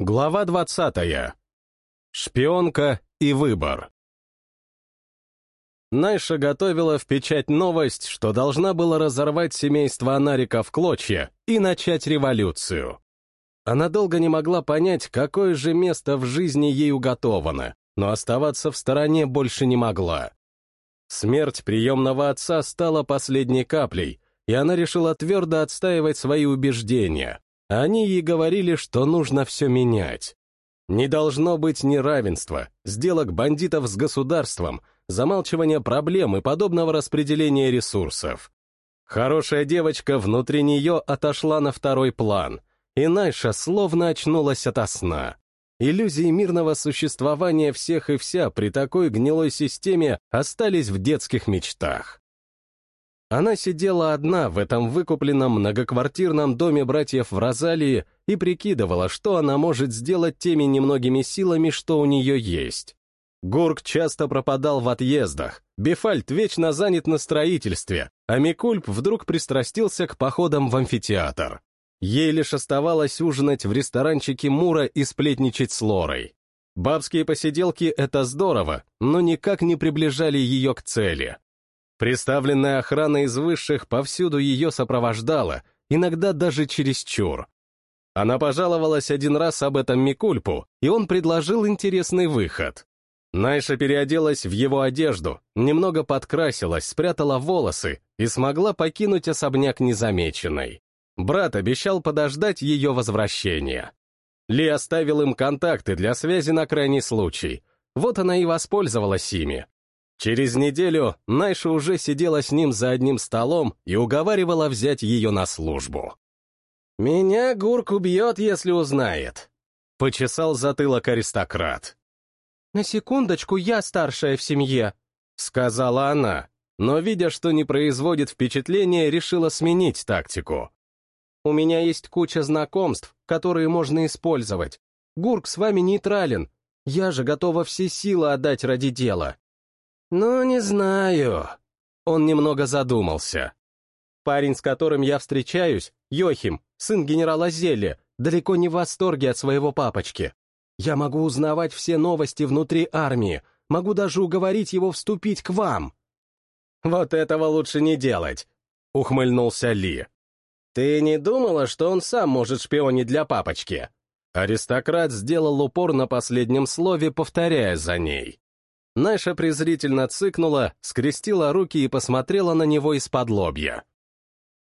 Глава 20. Шпионка и выбор. Найша готовила в печать новость, что должна была разорвать семейство Анарика в клочья и начать революцию. Она долго не могла понять, какое же место в жизни ей уготовано, но оставаться в стороне больше не могла. Смерть приемного отца стала последней каплей, и она решила твердо отстаивать свои убеждения. Они ей говорили, что нужно все менять. Не должно быть неравенства, сделок бандитов с государством, замалчивания проблем и подобного распределения ресурсов. Хорошая девочка внутри нее отошла на второй план, и Найша словно очнулась ото сна. Иллюзии мирного существования всех и вся при такой гнилой системе остались в детских мечтах. Она сидела одна в этом выкупленном многоквартирном доме братьев в Розалии и прикидывала, что она может сделать теми немногими силами, что у нее есть. Гурк часто пропадал в отъездах, Бефальт вечно занят на строительстве, а Микульп вдруг пристрастился к походам в амфитеатр. Ей лишь оставалось ужинать в ресторанчике Мура и сплетничать с Лорой. Бабские посиделки — это здорово, но никак не приближали ее к цели. Приставленная охрана из высших повсюду ее сопровождала, иногда даже чересчур. Она пожаловалась один раз об этом Микульпу, и он предложил интересный выход. Найша переоделась в его одежду, немного подкрасилась, спрятала волосы и смогла покинуть особняк незамеченной. Брат обещал подождать ее возвращения. Ли оставил им контакты для связи на крайний случай. Вот она и воспользовалась ими. Через неделю Найша уже сидела с ним за одним столом и уговаривала взять ее на службу. «Меня Гурк убьет, если узнает», — почесал затылок аристократ. «На секундочку, я старшая в семье», — сказала она, но, видя, что не производит впечатления, решила сменить тактику. У меня есть куча знакомств, которые можно использовать. Гурк с вами нейтрален. Я же готова все силы отдать ради дела». «Ну, не знаю». Он немного задумался. Парень, с которым я встречаюсь, Йохим, сын генерала Зелли, далеко не в восторге от своего папочки. Я могу узнавать все новости внутри армии, могу даже уговорить его вступить к вам». «Вот этого лучше не делать», — ухмыльнулся Ли. «Ты не думала, что он сам может шпионить для папочки?» Аристократ сделал упор на последнем слове, повторяя за ней. Наша презрительно цыкнула, скрестила руки и посмотрела на него из-под лобья.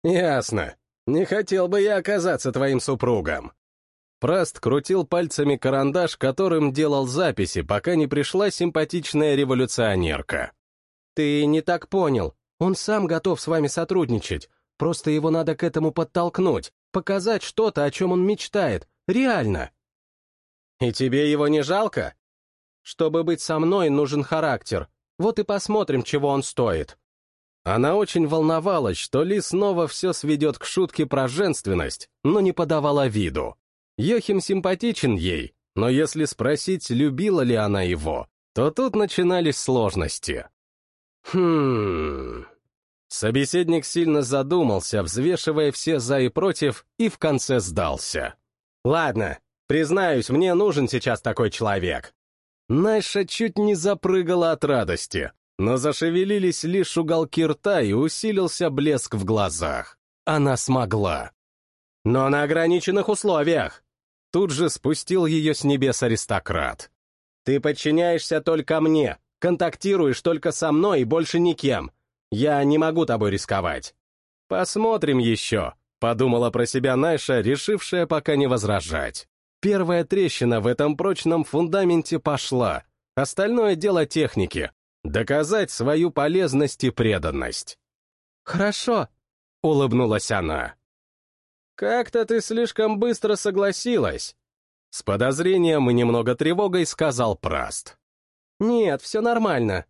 «Ясно. Не хотел бы я оказаться твоим супругом». Праст крутил пальцами карандаш, которым делал записи, пока не пришла симпатичная революционерка. «Ты не так понял. Он сам готов с вами сотрудничать. Просто его надо к этому подтолкнуть, показать что-то, о чем он мечтает, реально. И тебе его не жалко? Чтобы быть со мной, нужен характер. Вот и посмотрим, чего он стоит. Она очень волновалась, что Ли снова все сведет к шутке про женственность, но не подавала виду. Йохим симпатичен ей, но если спросить, любила ли она его, то тут начинались сложности. Хм... Собеседник сильно задумался, взвешивая все «за» и «против», и в конце сдался. «Ладно, признаюсь, мне нужен сейчас такой человек». Найша чуть не запрыгала от радости, но зашевелились лишь уголки рта и усилился блеск в глазах. Она смогла. «Но на ограниченных условиях!» Тут же спустил ее с небес аристократ. «Ты подчиняешься только мне, контактируешь только со мной и больше никем, я не могу тобой рисковать. Посмотрим еще, подумала про себя Найша, решившая пока не возражать. Первая трещина в этом прочном фундаменте пошла. Остальное дело техники. Доказать свою полезность и преданность. «Хорошо», — улыбнулась она. «Как-то ты слишком быстро согласилась», — с подозрением и немного тревогой сказал Праст. «Нет, все нормально.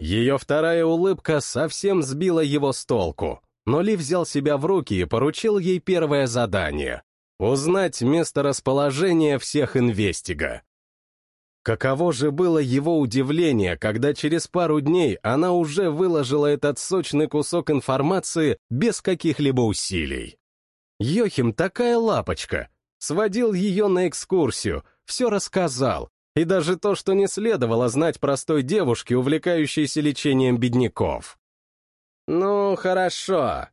Ее вторая улыбка совсем сбила его с толку, но Ли взял себя в руки и поручил ей первое задание — узнать месторасположение всех инвестига. Каково же было его удивление, когда через пару дней она уже выложила этот сочный кусок информации без каких-либо усилий. Йохим такая лапочка, сводил ее на экскурсию, все рассказал, и даже то, что не следовало знать простой девушке, увлекающейся лечением бедняков. «Ну, хорошо».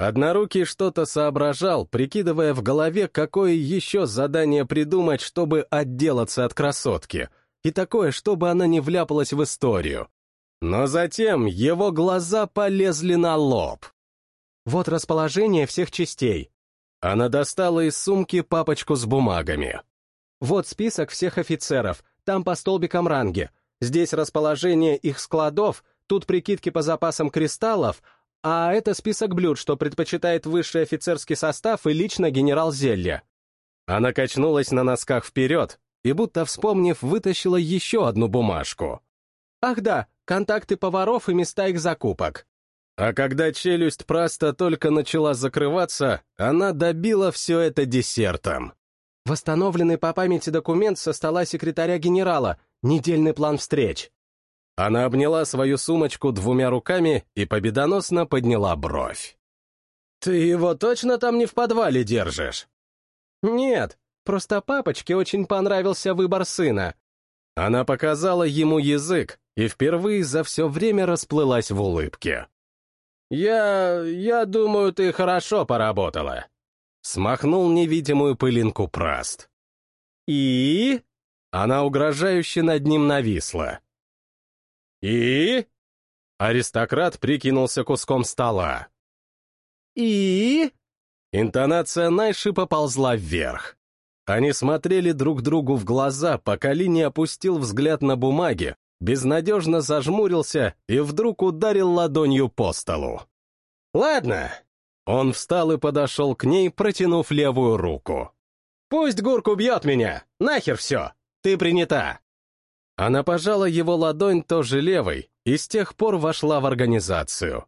Однорукий что-то соображал, прикидывая в голове, какое еще задание придумать, чтобы отделаться от красотки, и такое, чтобы она не вляпалась в историю. Но затем его глаза полезли на лоб. Вот расположение всех частей. Она достала из сумки папочку с бумагами. Вот список всех офицеров, там по столбикам ранги. Здесь расположение их складов, тут прикидки по запасам кристаллов, а это список блюд, что предпочитает высший офицерский состав и лично генерал Зелья. Она качнулась на носках вперед и, будто вспомнив, вытащила еще одну бумажку. Ах да, контакты поваров и места их закупок. А когда челюсть просто только начала закрываться, она добила все это десертом. Восстановленный по памяти документ со стола секретаря генерала, недельный план встреч. Она обняла свою сумочку двумя руками и победоносно подняла бровь. «Ты его точно там не в подвале держишь?» «Нет, просто папочке очень понравился выбор сына». Она показала ему язык и впервые за все время расплылась в улыбке. «Я... я думаю, ты хорошо поработала», Смахнул невидимую пылинку праст. «И?» Она угрожающе над ним нависла. «И?» Аристократ прикинулся куском стола. «И?» Интонация Найши поползла вверх. Они смотрели друг другу в глаза, пока Ли не опустил взгляд на бумаги, безнадежно зажмурился и вдруг ударил ладонью по столу. «Ладно, он встал и подошел к ней, протянув левую руку. «Пусть Гурку бьет меня! Нахер все! Ты принята!» Она пожала его ладонь тоже левой и с тех пор вошла в организацию.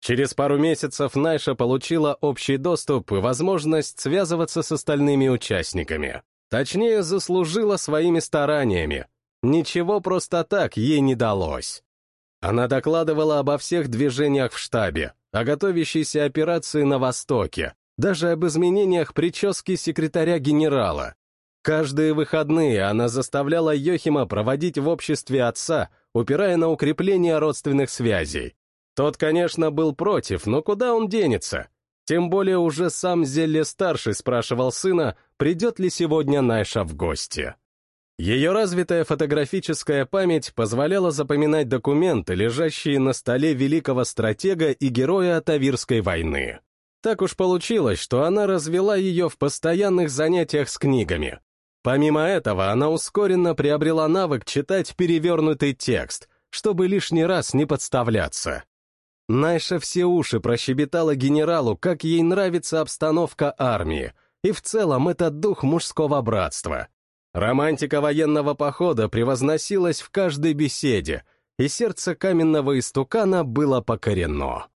Через пару месяцев Найша получила общий доступ и возможность связываться с остальными участниками. Точнее, заслужила своими стараниями. Ничего просто так ей не далось. Она докладывала обо всех движениях в штабе, о готовящейся операции на Востоке, даже об изменениях прически секретаря генерала. Каждые выходные она заставляла Йохима проводить в обществе отца, упирая на укрепление родственных связей. Тот, конечно, был против, но куда он денется? Тем более уже сам Зелле-старший спрашивал сына, придет ли сегодня Найша в гости. Ее развитая фотографическая память позволяла запоминать документы, лежащие на столе великого стратега и героя Тавирской войны. Так уж получилось, что она развела ее в постоянных занятиях с книгами. Помимо этого, она ускоренно приобрела навык читать перевернутый текст, чтобы лишний раз не подставляться. Найша все уши прощебетала генералу, как ей нравится обстановка армии, и в целом это дух мужского братства — Романтика военного похода превозносилась в каждой беседе, и сердце каменного истукана было покорено.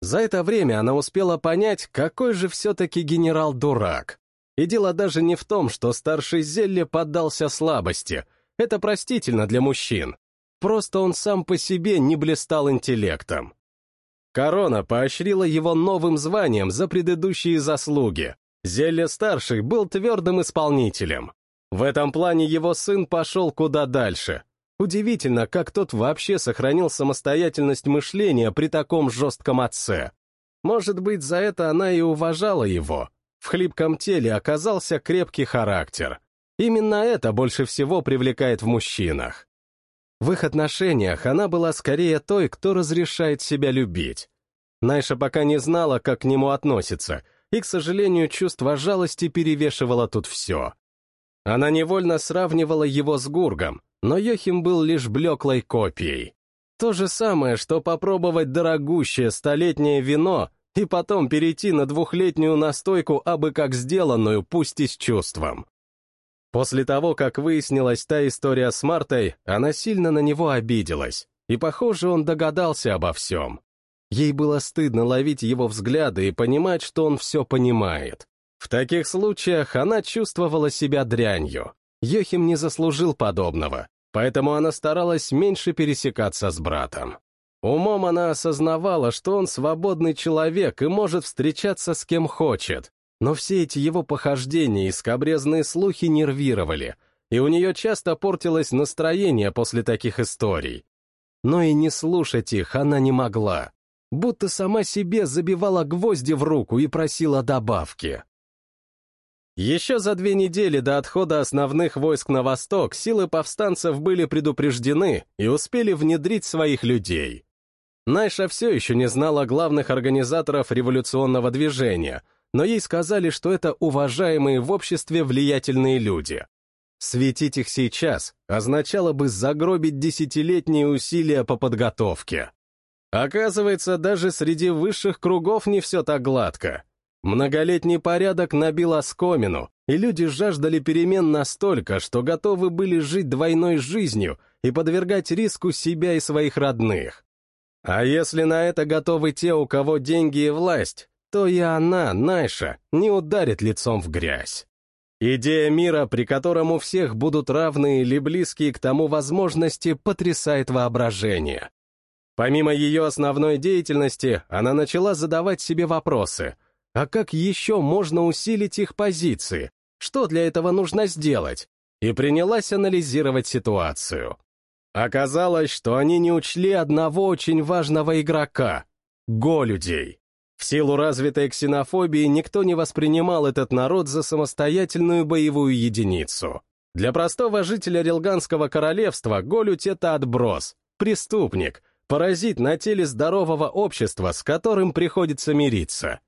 За это время она успела понять, какой же все-таки генерал-дурак. И дело даже не в том, что старший Зелле поддался слабости. Это простительно для мужчин. Просто он сам по себе не блистал интеллектом. Корона поощрила его новым званием за предыдущие заслуги. Зелле-старший был твердым исполнителем. В этом плане его сын пошел куда дальше. Удивительно, как тот вообще сохранил самостоятельность мышления при таком жестком отце. Может быть, за это она и уважала его. В хлипком теле оказался крепкий характер. Именно это больше всего привлекает в мужчинах. В их отношениях она была скорее той, кто разрешает себя любить. Найша пока не знала, как к нему относиться, и, к сожалению, чувство жалости перевешивало тут все. Она невольно сравнивала его с Гургом, но Йохим был лишь блеклой копией. То же самое, что попробовать дорогущее столетнее вино и потом перейти на двухлетнюю настойку абы как сделанную, пусть и с чувством. После того, как выяснилась та история с Мартой, она сильно на него обиделась, и, похоже, он догадался обо всем. Ей было стыдно ловить его взгляды и понимать, что он все понимает. В таких случаях она чувствовала себя дрянью. Йохим не заслужил подобного, поэтому она старалась меньше пересекаться с братом. Умом она осознавала, что он свободный человек и может встречаться с кем хочет, Но все эти его похождения и скобрезные слухи нервировали, и у нее часто портилось настроение после таких историй. Но и не слушать их она не могла, будто сама себе забивала гвозди в руку и просила добавки. Еще за две недели до отхода основных войск на восток силы повстанцев были предупреждены и успели внедрить своих людей. Найша все еще не знала главных организаторов революционного движения, но ей сказали, что это уважаемые в обществе влиятельные люди. Светить их сейчас означало бы загробить десятилетние усилия по подготовке. Оказывается, даже среди высших кругов не все так гладко. Многолетний порядок набил оскомину, и люди жаждали перемен настолько, что готовы были жить двойной жизнью и подвергать риску себя и своих родных. А если на это готовы те, у кого деньги и власть, то и она, Найша, не ударит лицом в грязь. Идея мира, при котором у всех будут равные или близкие к тому возможности, потрясает воображение. Помимо ее основной деятельности, она начала задавать себе вопросы. А как еще можно усилить их позиции? Что для этого нужно сделать? И принялась анализировать ситуацию. Оказалось, что они не учли одного очень важного игрока — голюдей. В силу развитой ксенофобии никто не воспринимал этот народ за самостоятельную боевую единицу. Для простого жителя Рилганского королевства голють — это отброс, преступник, паразит на теле здорового общества, с которым приходится мириться.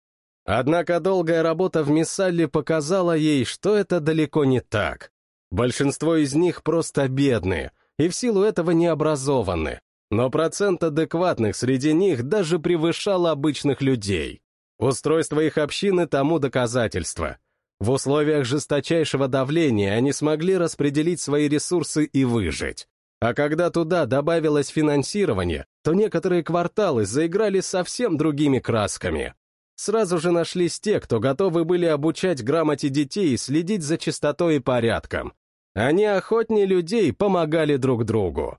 Однако долгая работа в Миссалле показала ей, что это далеко не так. Большинство из них просто бедные, и в силу этого не образованы, но процент адекватных среди них даже превышал обычных людей. Устройство их общины тому доказательство. В условиях жесточайшего давления они смогли распределить свои ресурсы и выжить. А когда туда добавилось финансирование, то некоторые кварталы заиграли совсем другими красками. Сразу же нашлись те, кто готовы были обучать грамоте детей и следить за чистотой и порядком. Они охотнее людей помогали друг другу.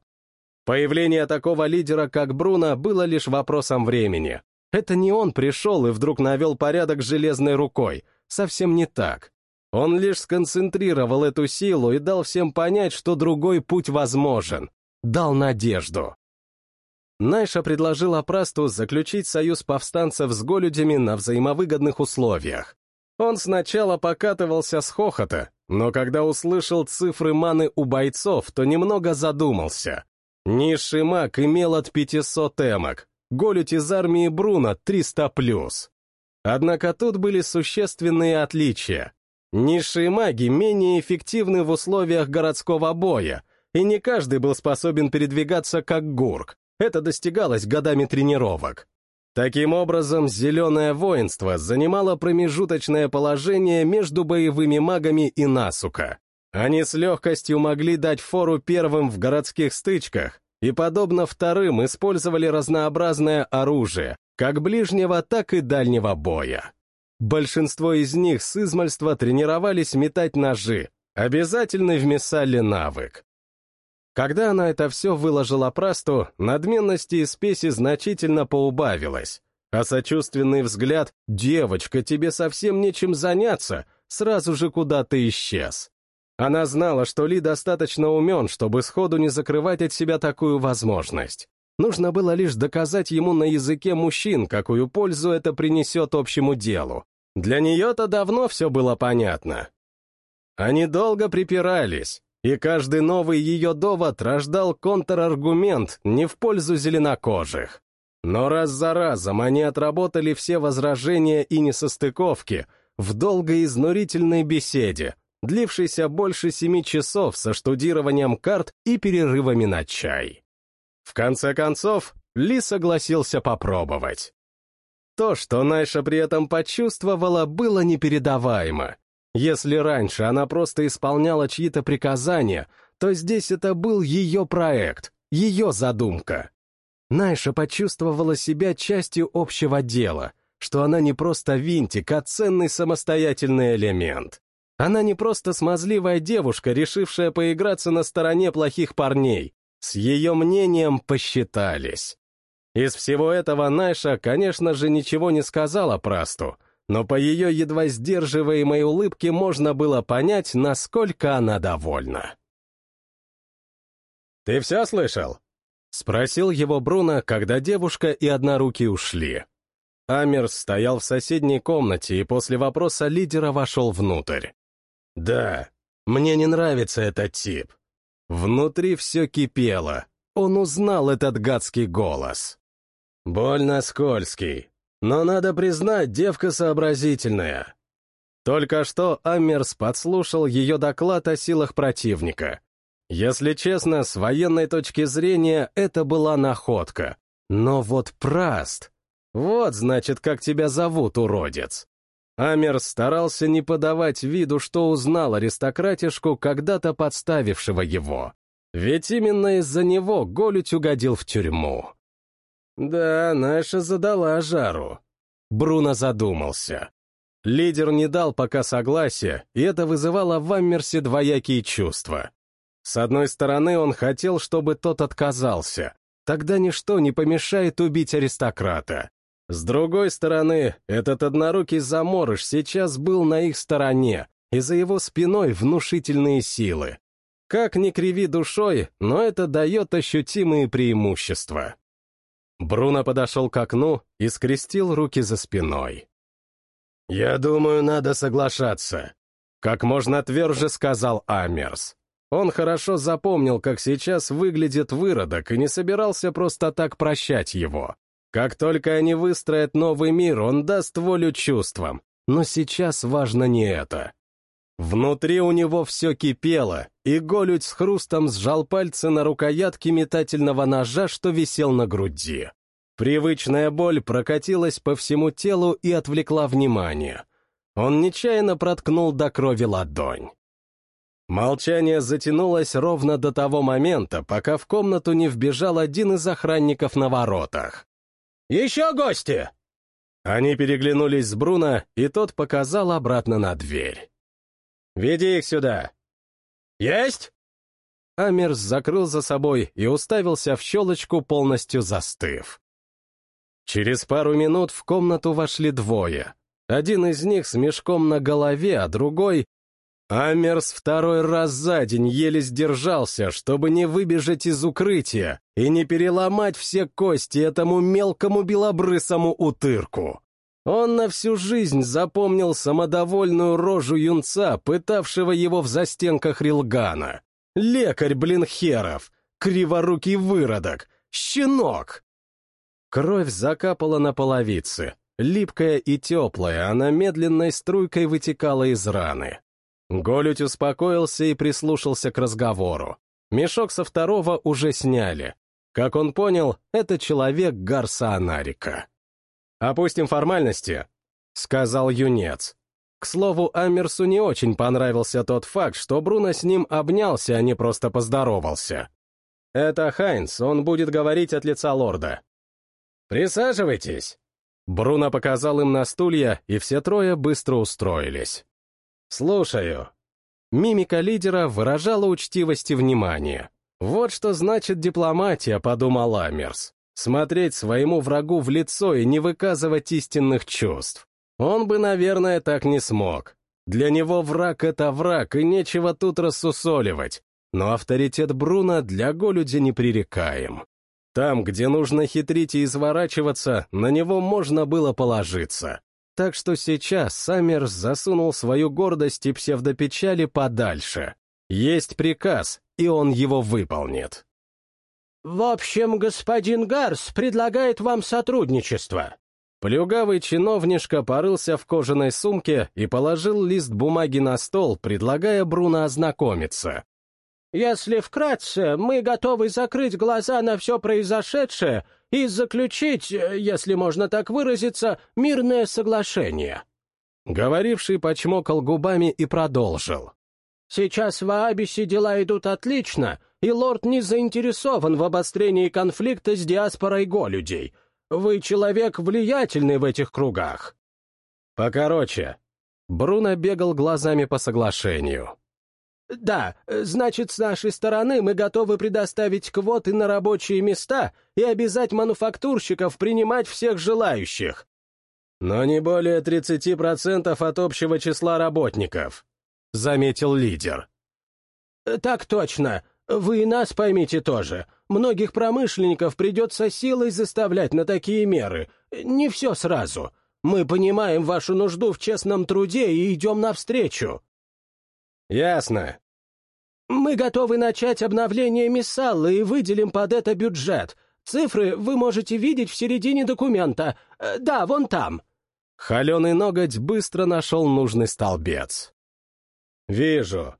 Появление такого лидера, как Бруно, было лишь вопросом времени. Это не он пришел и вдруг навел порядок железной рукой. Совсем не так. Он лишь сконцентрировал эту силу и дал всем понять, что другой путь возможен. Дал надежду. Найша предложила Прасту заключить союз повстанцев с голюдями на взаимовыгодных условиях. Он сначала покатывался с хохота, но когда услышал цифры маны у бойцов, то немного задумался. Низший маг имел от 500 эмок, голють из армии Бруна 300+. Однако тут были существенные отличия. Низшие маги менее эффективны в условиях городского боя, и не каждый был способен передвигаться как гурк. Это достигалось годами тренировок. Таким образом, зеленое воинство занимало промежуточное положение между боевыми магами и Насука. Они с легкостью могли дать фору первым в городских стычках и, подобно вторым, использовали разнообразное оружие, как ближнего, так и дальнего боя. Большинство из них с измальства тренировались метать ножи, обязательный в Мессале навык. Когда она это все выложила Прасту, надменности и спеси значительно поубавилось, а сочувственный взгляд «девочка, тебе совсем нечем заняться» сразу же куда-то исчез. Она знала, что Ли достаточно умен, чтобы сходу не закрывать от себя такую возможность. Нужно было лишь доказать ему на языке мужчин, какую пользу это принесет общему делу. Для нее-то давно все было понятно. Они долго припирались, и каждый новый ее довод рождал контраргумент не в пользу зеленокожих. Но раз за разом они отработали все возражения и несостыковки в долгой изнурительной беседе, длившейся больше семи часов со штудированием карт и перерывами на чай. В конце концов, Ли согласился попробовать. То, что Найша при этом почувствовала, было непередаваемо. Если раньше она просто исполняла чьи-то приказания, то здесь это был ее проект, ее задумка. Найша почувствовала себя частью общего дела, что она не просто винтик, а ценный самостоятельный элемент. Она не просто смазливая девушка, решившая поиграться на стороне плохих парней. С ее мнением посчитались. Из всего этого Найша, конечно же, ничего не сказала Прасту, но по ее едва сдерживаемой улыбке можно было понять, насколько она довольна. «Ты все слышал?» — спросил его Бруно, когда девушка и однорукий ушли. Амерс стоял в соседней комнате и после вопроса лидера вошел внутрь. «Да, мне не нравится этот тип». Внутри все кипело. Он узнал этот гадский голос. «Больно скользкий, но, надо признать, девка сообразительная». Только что Амерс подслушал ее доклад о силах противника. Если честно, с военной точки зрения это была находка. Но вот Праст... Вот, значит, как тебя зовут, уродец. Амер старался не подавать виду, что узнал аристократишку, когда-то подставившего его. Ведь именно из-за него Голють угодил в тюрьму. Да, наша задала жару. Бруно задумался. Лидер не дал пока согласия, и это вызывало в Аммерсе двоякие чувства. С одной стороны, он хотел, чтобы тот отказался. Тогда ничто не помешает убить аристократа. С другой стороны, этот однорукий заморыш сейчас был на их стороне, и за его спиной внушительные силы. Как ни криви душой, но это дает ощутимые преимущества. Бруно подошел к окну и скрестил руки за спиной. «Я думаю, надо соглашаться», — как можно тверже сказал Амерс. Он хорошо запомнил, как сейчас выглядит выродок, и не собирался просто так прощать его. Как только они выстроят новый мир, он даст волю чувствам. Но сейчас важно не это. Внутри у него все кипело, и Голють с хрустом сжал пальцы на рукоятке метательного ножа, что висел на груди. Привычная боль прокатилась по всему телу и отвлекла внимание. Он нечаянно проткнул до крови ладонь. Молчание затянулось ровно до того момента, пока в комнату не вбежал один из охранников на воротах. «Еще гости!» Они переглянулись с Бруно, и тот показал обратно на дверь. «Веди их сюда!» «Есть!» Амерс закрыл за собой и уставился в щелочку, полностью застыв. Через пару минут в комнату вошли двое. Один из них с мешком на голове, а другой Амерс второй раз за день еле сдержался, чтобы не выбежать из укрытия и не переломать все кости этому мелкому белобрысому утырку. Он на всю жизнь запомнил самодовольную рожу юнца, пытавшего его в застенках Рилгана. Лекарь, блин, херов, криворукий выродок, щенок. Кровь закапала на половице, липкая и теплая, она медленной струйкой вытекала из раны. Голють успокоился и прислушался к разговору. Мешок со второго уже сняли. Как он понял, это человек Гарса Анарика. «Опустим формальности», — сказал юнец. К слову, Амерсу не очень понравился тот факт, что Бруно с ним обнялся, а не просто поздоровался. «Это Хайнс, он будет говорить от лица лорда». «Присаживайтесь». Бруно показал им на стулья, и все трое быстро устроились. «Слушаю». Мимика лидера выражала учтивость и внимание. «Вот что значит дипломатия», — подумал Амерс. «Смотреть своему врагу в лицо и не выказывать истинных чувств. Он бы, наверное, так не смог. Для него враг — это враг, и нечего тут рассусоливать. Но авторитет Бруно для Голюди непререкаем. Там, где нужно хитрить и изворачиваться, на него можно было положиться. Так что сейчас Саммерс засунул свою гордость и псевдопечали подальше. Есть приказ, и он его выполнит. «В общем, господин Гарс предлагает вам сотрудничество». Плюгавый чиновнишка порылся в кожаной сумке и положил лист бумаги на стол, предлагая Бруно ознакомиться. «Если вкратце, мы готовы закрыть глаза на все произошедшее и заключить, если можно так выразиться, мирное соглашение». Говоривший почмокал губами и продолжил. «Сейчас в Аабисе дела идут отлично, и лорд не заинтересован в обострении конфликта с диаспорой голюдей. Вы человек влиятельный в этих кругах». «Покороче». Бруно бегал глазами по соглашению. «Да, значит, с нашей стороны мы готовы предоставить квоты на рабочие места и обязать мануфактурщиков принимать всех желающих». Но не более 30% от общего числа работников, заметил лидер. Так точно. Вы и нас поймите тоже. Многих промышленников придется силой заставлять на такие меры. Не все сразу. Мы понимаем вашу нужду в честном труде и идем навстречу». «Ясно». «Мы готовы начать обновление Миссаллы и выделим под это бюджет. Цифры вы можете видеть в середине документа. Э, да, вон там». Холеный ноготь быстро нашел нужный столбец. «Вижу».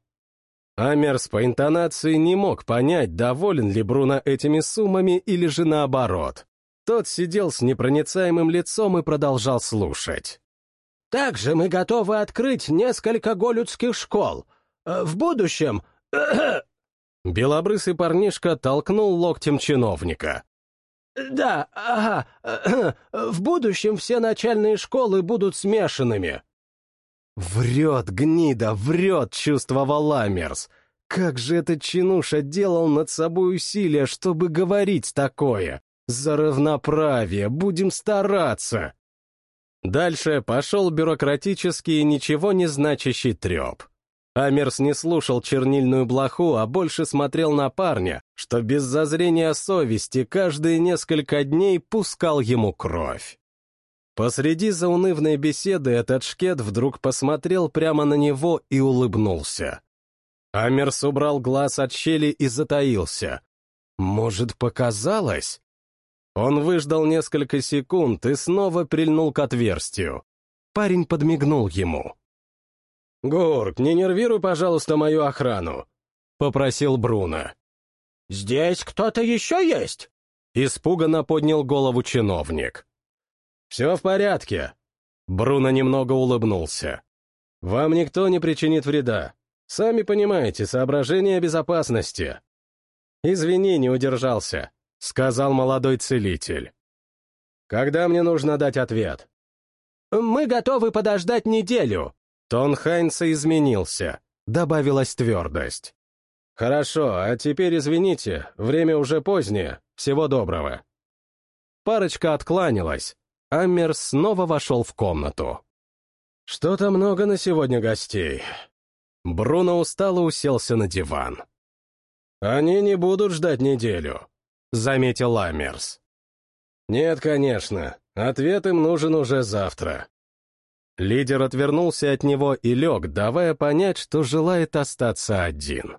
Амерс по интонации не мог понять, доволен ли Бруно этими суммами или же наоборот. Тот сидел с непроницаемым лицом и продолжал слушать. «Также мы готовы открыть несколько голюдских школ. Э, в будущем...» Белобрысый парнишка толкнул локтем чиновника. «Да, ага, в будущем все начальные школы будут смешанными». «Врет, гнида, врет!» — чувствовал Амерс. «Как же этот чинуша делал над собой усилия, чтобы говорить такое? За равноправие, будем стараться. Дальше пошел бюрократический и ничего не значащий треп. Амерс не слушал чернильную блоху, а больше смотрел на парня, что без зазрения совести каждые несколько дней пускал ему кровь. Посреди заунывной беседы этот шкет вдруг посмотрел прямо на него и улыбнулся. Амерс убрал глаз от щели и затаился. Может, показалось? Он выждал несколько секунд и снова прильнул к отверстию. Парень подмигнул ему. «Гурк, не нервируй, пожалуйста, мою охрану», — попросил Бруно. «Здесь кто-то еще есть?» Испуганно поднял голову чиновник. «Все в порядке». Бруно немного улыбнулся. «Вам никто не причинит вреда. Сами понимаете, соображения безопасности». «Извини, не удержался. — сказал молодой целитель. «Когда мне нужно дать ответ?» «Мы готовы подождать неделю». Тон Хайнца изменился, добавилась твердость. «Хорошо, а теперь извините, время уже позднее, всего доброго». Парочка откланялась, Аммер снова вошел в комнату. «Что-то много на сегодня гостей». Бруно устало уселся на диван. «Они не будут ждать неделю. — заметил Ламерс. «Нет, конечно. Ответ им нужен уже завтра». Лидер отвернулся от него и лег, давая понять, что желает остаться один.